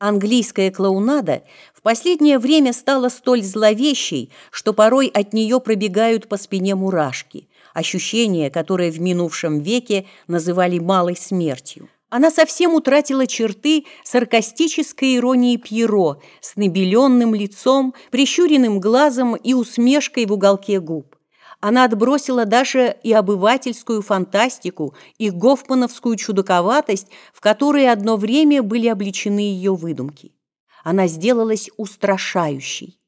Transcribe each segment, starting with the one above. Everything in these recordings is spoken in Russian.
Английская клоунада в последнее время стала столь зловещей, что порой от нее пробегают по спине мурашки, ощущение, которое в минувшем веке называли «малой смертью». Она совсем утратила черты саркастической иронии Пьеро с набеленным лицом, прищуренным глазом и усмешкой в уголке губ. Она отбросила даже и обывательскую фантастику, и гофмановскую чудаковатость, в которые одно время были обличены ее выдумки. Она сделалась устрашающей.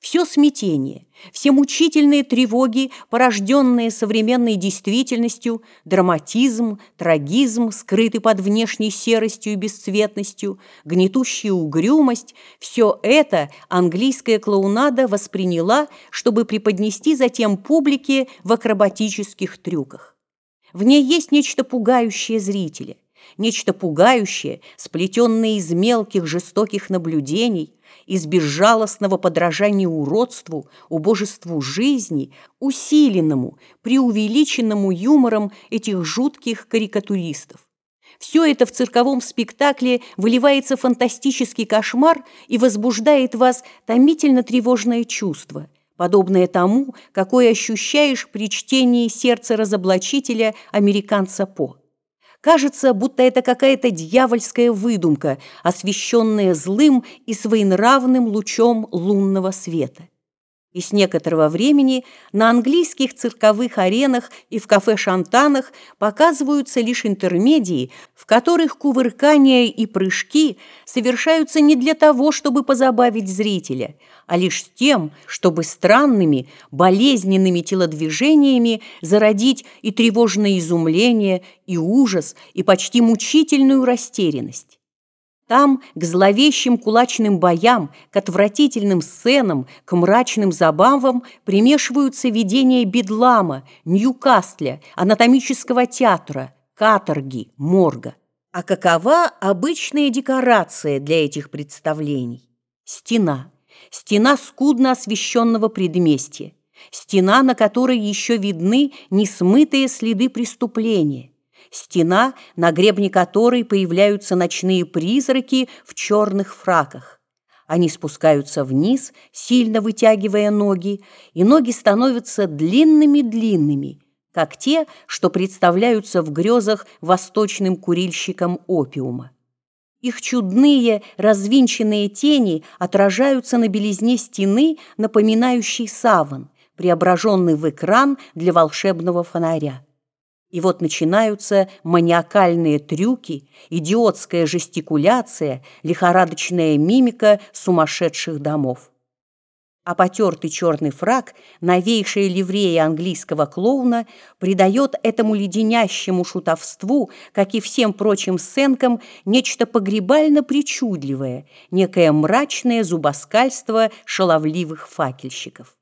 Все смятение, все мучительные тревоги, порожденные современной действительностью, драматизм, трагизм, скрытый под внешней серостью и бесцветностью, гнетущая угрюмость – все это английская клоунада восприняла, чтобы преподнести затем публике в акробатических трюках. В ней есть нечто пугающее зрителя – нечто пугающее, сплетенное из мелких жестоких наблюдений, из безжалостного подражания уродству, убожеству жизни, усиленному, преувеличенному юмором этих жутких карикатуристов. Все это в цирковом спектакле выливается фантастический кошмар и возбуждает вас томительно тревожное чувство, подобное тому, какое ощущаешь при чтении сердца разоблачителя американца По. Кажется, будто это какая-то дьявольская выдумка, освещенная злым и своенравным лучом лунного света. И с некоторого времени на английских цирковых аренах и в кафе-шантанах показываются лишь интермедии, в которых кувыркания и прыжки совершаются не для того, чтобы позабавить зрителя, а лишь с тем, чтобы странными, болезненными телодвижениями зародить и тревожное изумление, и ужас, и почти мучительную растерянность. Там к зловещим кулачным боям, к отвратительным сценам, к мрачным забавам примешиваются видения бедлама, Ньюкасля, анатомического театра, каторги, морга. А какова обычная декорация для этих представлений? Стена. Стена скудно освещенного предместья. Стена, на которой еще видны несмытые следы преступления стена, на гребне которой появляются ночные призраки в черных фраках. Они спускаются вниз, сильно вытягивая ноги, и ноги становятся длинными-длинными, как те, что представляются в грезах восточным курильщикам опиума. Их чудные, развинченные тени отражаются на белизне стены, напоминающей саван, преображенный в экран для волшебного фонаря. И вот начинаются маниакальные трюки, идиотская жестикуляция, лихорадочная мимика сумасшедших домов. А потертый черный фраг, новейшая ливрея английского клоуна, придает этому леденящему шутовству, как и всем прочим сценкам, нечто погребально-причудливое, некое мрачное зубоскальство шаловливых факельщиков.